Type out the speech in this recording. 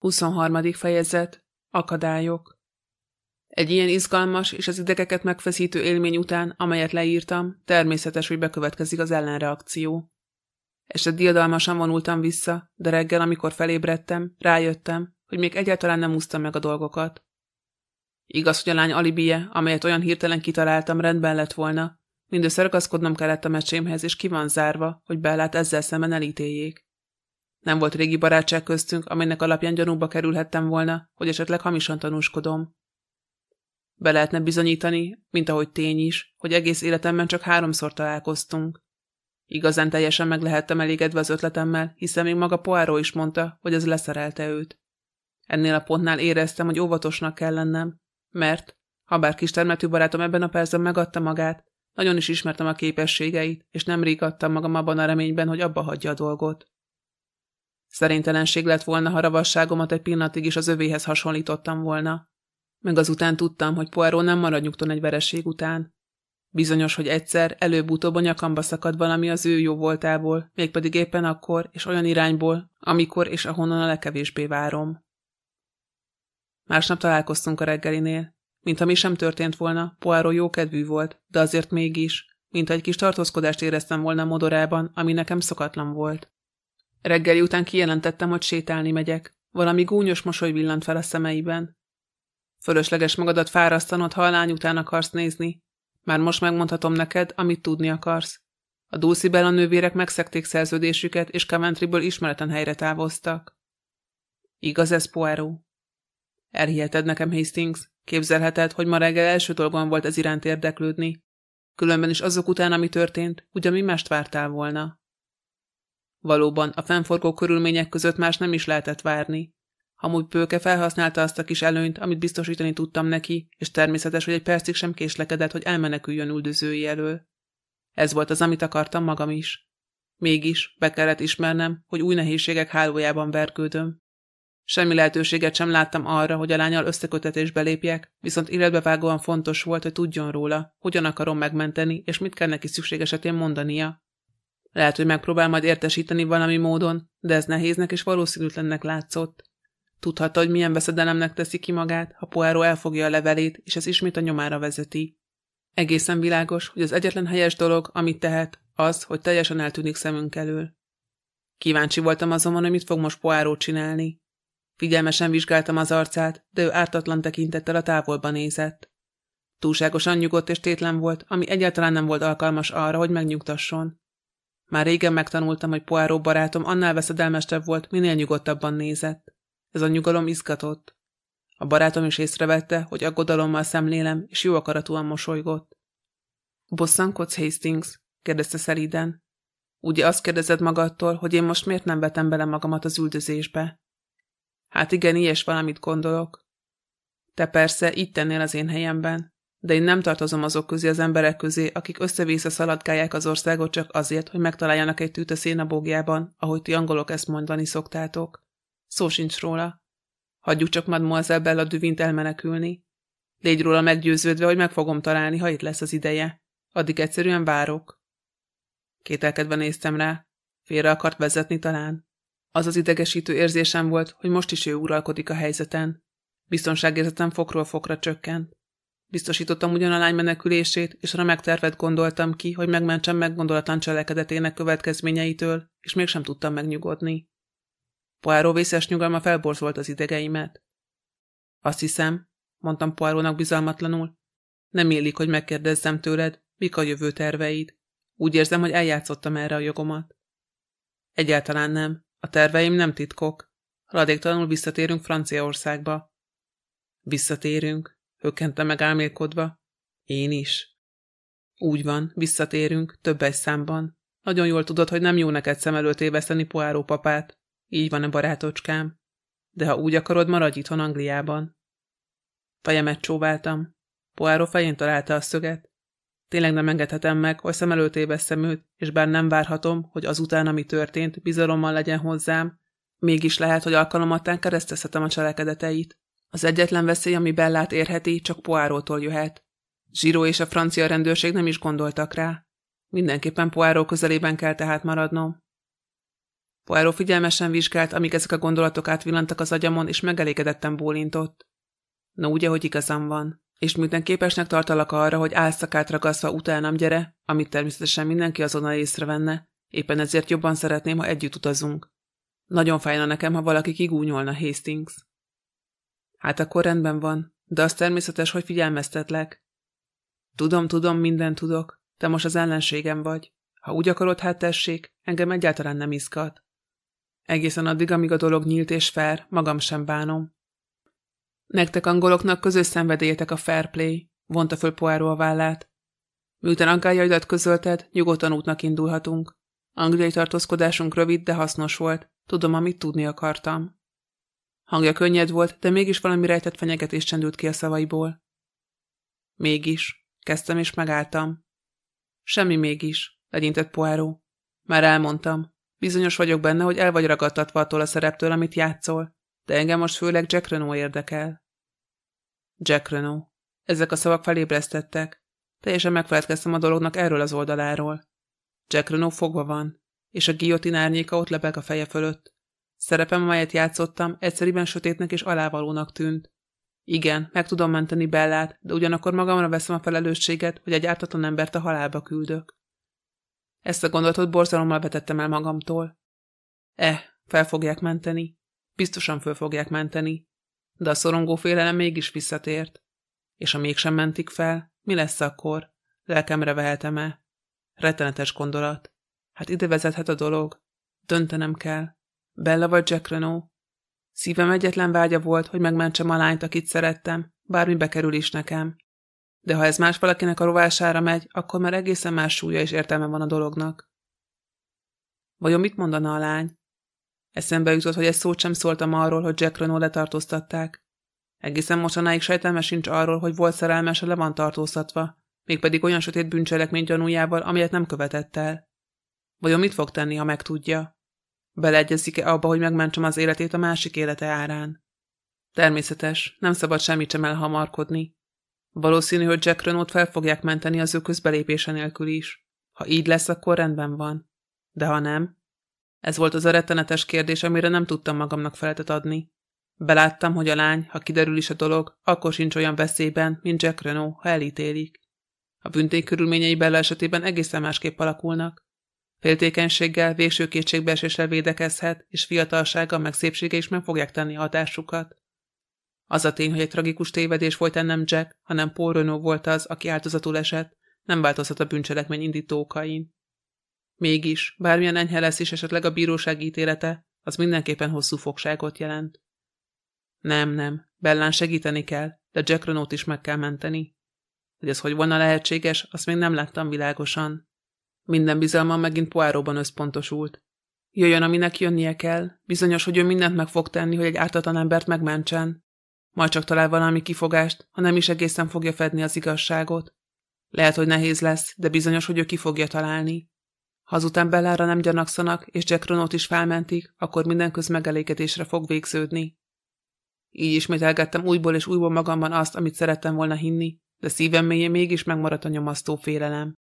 23. fejezet Akadályok Egy ilyen izgalmas és az idegeket megfeszítő élmény után, amelyet leírtam, természetes, hogy bekövetkezik az ellenreakció. Este diadalmasan vonultam vissza, de reggel, amikor felébredtem, rájöttem, hogy még egyáltalán nem úsztam meg a dolgokat. Igaz, hogy a lány alibije, amelyet olyan hirtelen kitaláltam, rendben lett volna, mindössze ragaszkodnom kellett a mesémhez, és ki van zárva, hogy Bellát ezzel szemben elítéljék. Nem volt régi barátság köztünk, amelynek alapján gyanúba kerülhettem volna, hogy esetleg hamisan tanúskodom. Be lehetne bizonyítani, mint ahogy tény is, hogy egész életemben csak háromszor találkoztunk. Igazán teljesen meg lehettem elégedve az ötletemmel, hiszen még maga Poirot is mondta, hogy ez leszerelte őt. Ennél a pontnál éreztem, hogy óvatosnak kell lennem, mert, ha bár kis termetű barátom ebben a percben megadta magát, nagyon is ismertem a képességeit, és nem adtam magam abban a reményben, hogy abba hagyja a dolgot. Szerintelenség lett volna, ha ravasságomat egy pillanatig is az övéhez hasonlítottam volna. Meg azután tudtam, hogy Poirot nem marad nyugton egy vereség után. Bizonyos, hogy egyszer, előbb-utóbb a nyakamba szakad valami az ő jó voltából, mégpedig éppen akkor és olyan irányból, amikor és ahonnan a legkevésbé várom. Másnap találkoztunk a reggelinél. Mintha mi sem történt volna, Poirot jókedvű volt, de azért mégis, mint egy kis tartózkodást éreztem volna modorában, ami nekem szokatlan volt. Reggeli után kijelentettem, hogy sétálni megyek. Valami gúnyos mosoly villant fel a szemeiben. Fölösleges magadat fárasztanod, ha a lány után akarsz nézni. Már most megmondhatom neked, amit tudni akarsz. A Dulcie a nővérek megszekték szerződésüket, és Coventryből ismereten helyre távoztak. Igaz ez, Poirot? Elhiheted nekem, Hastings. Képzelheted, hogy ma reggel első dolgom volt ez iránt érdeklődni. Különben is azok után, ami történt, ugye mi mást vártál volna? Valóban, a fennforgó körülmények között más nem is lehetett várni. Amúgy Pőke felhasználta azt a kis előnyt, amit biztosítani tudtam neki, és természetes, hogy egy percig sem késlekedett, hogy elmeneküljön üldözői elől. Ez volt az, amit akartam magam is. Mégis be kellett ismernem, hogy új nehézségek hálójában vergődöm. Semmi lehetőséget sem láttam arra, hogy a lányal összekötetésbe lépjek, viszont életbevágóan fontos volt, hogy tudjon róla, hogyan akarom megmenteni, és mit kell neki szükség esetén mondania. Lehet, hogy megpróbál majd értesíteni valami módon, de ez nehéznek és valószínűtlennek látszott. Tudhatta, hogy milyen veszedelemnek teszi ki magát, ha Poirot elfogja a levelét, és ez ismét a nyomára vezeti. Egészen világos, hogy az egyetlen helyes dolog, amit tehet, az, hogy teljesen eltűnik szemünk elől. Kíváncsi voltam azonban, hogy mit fog most Poirot csinálni. Figyelmesen vizsgáltam az arcát, de ő ártatlan tekintettel a távolba nézett. Túlságosan nyugodt és tétlen volt, ami egyáltalán nem volt alkalmas arra, hogy megnyugtasson. Már régen megtanultam, hogy Poirot barátom annál veszedelmesebb volt, minél nyugodtabban nézett. Ez a nyugalom izgatott. A barátom is észrevette, hogy aggodalommal szemlélem, és jó akaratúan mosolygott. Bosszankodsz, Hastings? kérdezte szelíden. Ugye azt kérdezed magadtól, hogy én most miért nem vetem bele magamat az üldözésbe? Hát igen, ilyes valamit gondolok. Te persze itt tennél az én helyemben de én nem tartozom azok közé az emberek közé, akik össze-vissza szaladgálják az országot csak azért, hogy megtaláljanak egy tűt a szénabógjában, ahogy ti angolok ezt mondani szoktátok. Szó sincs róla. Hagyjuk csak Mademoiselle Bella Düvint elmenekülni. Légy róla meggyőződve, hogy meg fogom találni, ha itt lesz az ideje. Addig egyszerűen várok. Kételkedve néztem rá. Félre akart vezetni talán. Az az idegesítő érzésem volt, hogy most is ő uralkodik a helyzeten. Biztonságérzetem fokról fokra csökkent. Biztosítottam ugyan a lány menekülését, és remek tervet gondoltam ki, hogy megmentsem meggondolatlan cselekedetének következményeitől, és mégsem tudtam megnyugodni. Poirot vészes nyugalma felborzolt az idegeimet. Azt hiszem, mondtam Poirónak bizalmatlanul, nem élik, hogy megkérdezzem tőled, mik a jövő terveid. Úgy érzem, hogy eljátszottam erre a jogomat. Egyáltalán nem. A terveim nem titkok. Haladéktalanul visszatérünk Franciaországba. Visszatérünk, hökkente meg álmélkodva. Én is. Úgy van, visszatérünk, több egy számban. Nagyon jól tudod, hogy nem jó neked szem előtt éveszteni Poáró papát. Így van-e, barátocskám? De ha úgy akarod, maradj itthon Angliában. Fejemet csóváltam. Poáró fején találta a szöget. Tényleg nem engedhetem meg, hogy szem előtt éveszem őt, és bár nem várhatom, hogy azután, ami történt, bizalommal legyen hozzám, mégis lehet, hogy alkalomattán keresztezhetem a cselekedeteit. Az egyetlen veszély, ami Bellát érheti, csak Poárótól jöhet. Zsiró és a francia rendőrség nem is gondoltak rá. Mindenképpen Poáró közelében kell tehát maradnom. Poirot figyelmesen vizsgált, amíg ezek a gondolatok átvillantak az agyamon, és megelégedetten bólintott. No, ugye, hogy igazam van. És miután képesnek tartalak arra, hogy álszakát ragaszva utánam gyere, amit természetesen mindenki azonnal észrevenne, éppen ezért jobban szeretném, ha együtt utazunk. Nagyon fájna nekem, ha valaki kigúnyolna Hastings. Hát akkor rendben van, de az természetes, hogy figyelmeztetlek. Tudom, tudom, minden tudok. Te most az ellenségem vagy. Ha úgy akarod, hát tessék, engem egyáltalán nem izgat. Egészen addig, amíg a dolog nyílt és fair, magam sem bánom. Nektek angoloknak közös szenvedélyetek a fair play, vonta föl Poirot a vállát. Miután aggájaidat közölted, nyugodtan útnak indulhatunk. Angliai tartózkodásunk rövid, de hasznos volt. Tudom, amit tudni akartam. Hangja könnyed volt, de mégis valami rejtett fenyegetés csendült ki a szavaiból. Mégis, kezdtem és megálltam. Semmi mégis, legyintett Poirot. Már elmondtam. Bizonyos vagyok benne, hogy el vagy ragadtatva attól a szereptől, amit játszol, de engem most főleg Jack Renault érdekel. Jack Renault. Ezek a szavak felébresztettek. Teljesen megfeledkeztem a dolognak erről az oldaláról. Jack Renault fogva van, és a guillotine árnyéka ott lebeg a feje fölött. Szerepem, amelyet játszottam, egyszerűen sötétnek és alávalónak tűnt. Igen, meg tudom menteni Bellát, de ugyanakkor magamra veszem a felelősséget, hogy egy ártatlan embert a halálba küldök. Ezt a gondolatot borzalommal vetettem el magamtól. Eh, fel fogják menteni. Biztosan föl fogják menteni. De a szorongó félelem mégis visszatért. És ha mégsem mentik fel, mi lesz akkor? Lelkemre vehetem-e? Rettenetes gondolat. Hát ide vezethet a dolog. Döntenem kell. Bella vagy Jack Renault? Szívem egyetlen vágya volt, hogy megmentsem a lányt, akit szerettem, bármi bekerül is nekem. De ha ez más valakinek a rovására megy, akkor már egészen más súlya és értelme van a dolognak. Vajon mit mondana a lány? Eszembe jutott, hogy egy szót sem szóltam arról, hogy Jack Renault letartóztatták. Egészen mostanáig sejtelme sincs arról, hogy volt szerelmese le van tartóztatva, mégpedig olyan sötét bűncselekmény gyanújával, amelyet nem követett el. Vajon mit fog tenni, ha megtudja? Beleegyezik-e abba, hogy megmentsem az életét a másik élete árán? Természetes, nem szabad semmit sem elhamarkodni. Valószínű, hogy Jack Renault fel fogják menteni az ő közbelépése nélkül is. Ha így lesz, akkor rendben van. De ha nem? Ez volt az a rettenetes kérdés, amire nem tudtam magamnak feletet adni. Beláttam, hogy a lány, ha kiderül is a dolog, akkor sincs olyan veszélyben, mint Jack Renault, ha elítélik. A büntény körülményei Bella esetében egészen másképp alakulnak. Féltékenységgel, végső kétségbeeséssel védekezhet, és fiatalsága meg szépsége is meg fogják tenni hatásukat. Az a tény, hogy egy tragikus tévedés volt nem Jack, hanem Paul Renault volt az, aki áldozatul esett, nem változhat a bűncselekmény indítókain. Mégis, bármilyen enyhe lesz is esetleg a bíróság ítélete, az mindenképpen hosszú fogságot jelent. Nem, nem, Bellán segíteni kell, de Jack Renault is meg kell menteni. Hogy ez hogy volna lehetséges, azt még nem láttam világosan. Minden bizalmam megint Poiróban összpontosult. Jöjjön, aminek jönnie kell, bizonyos, hogy ő mindent meg fog tenni, hogy egy ártatlan embert megmentsen. Majd csak talál valami kifogást, ha nem is egészen fogja fedni az igazságot. Lehet, hogy nehéz lesz, de bizonyos, hogy ő ki fogja találni. Ha azután Bellára nem gyanakszanak, és Jack Ronot is felmentik, akkor minden köz megelégedésre fog végződni. Így ismételgettem újból és újból magamban azt, amit szerettem volna hinni, de szívem mélyén mégis megmaradt a nyomasztó félelem.